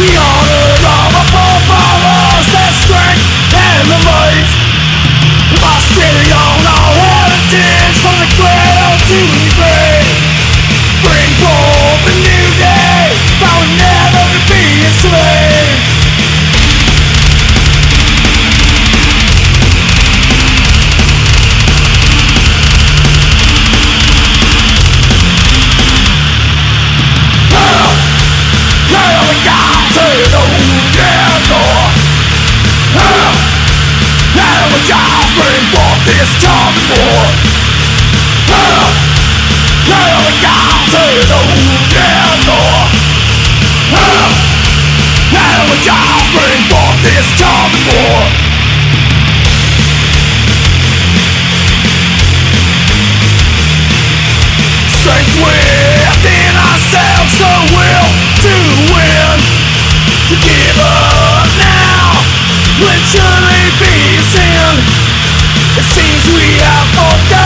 We are it's time for Get up, and to We are for